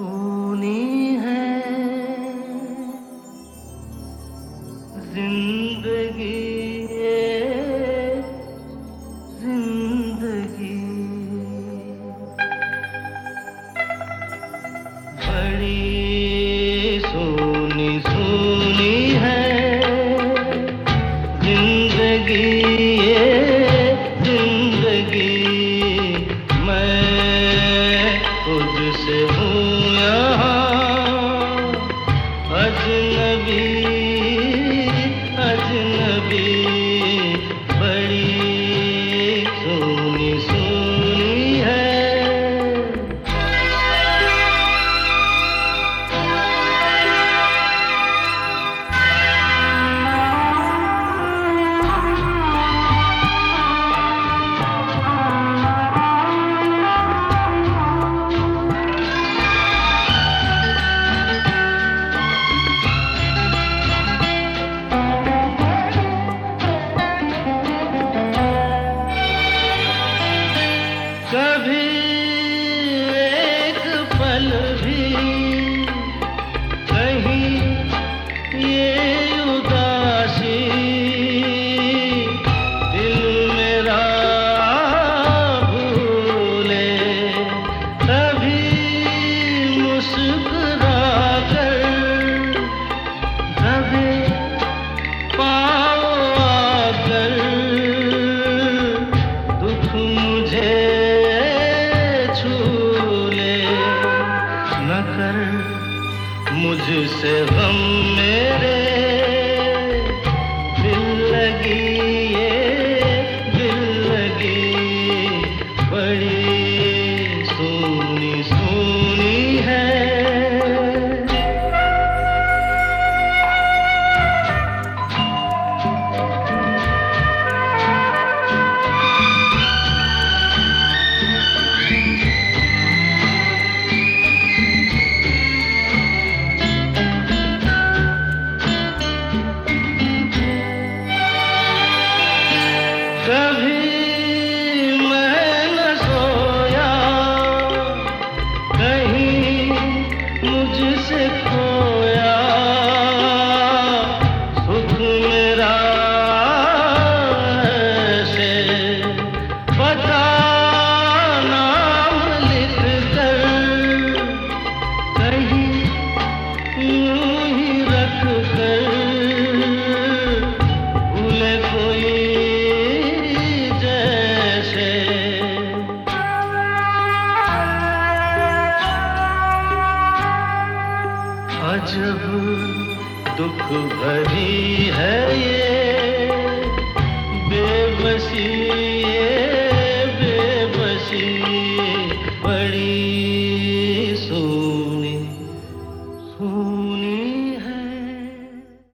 से है। ज़िंदगी ज़िंदगी। है। ज़िंदगी ज़िंदगी। हूँ। भूले न कर मुझसे हम मेरे। मुझसे खोया अजब दुख भरी है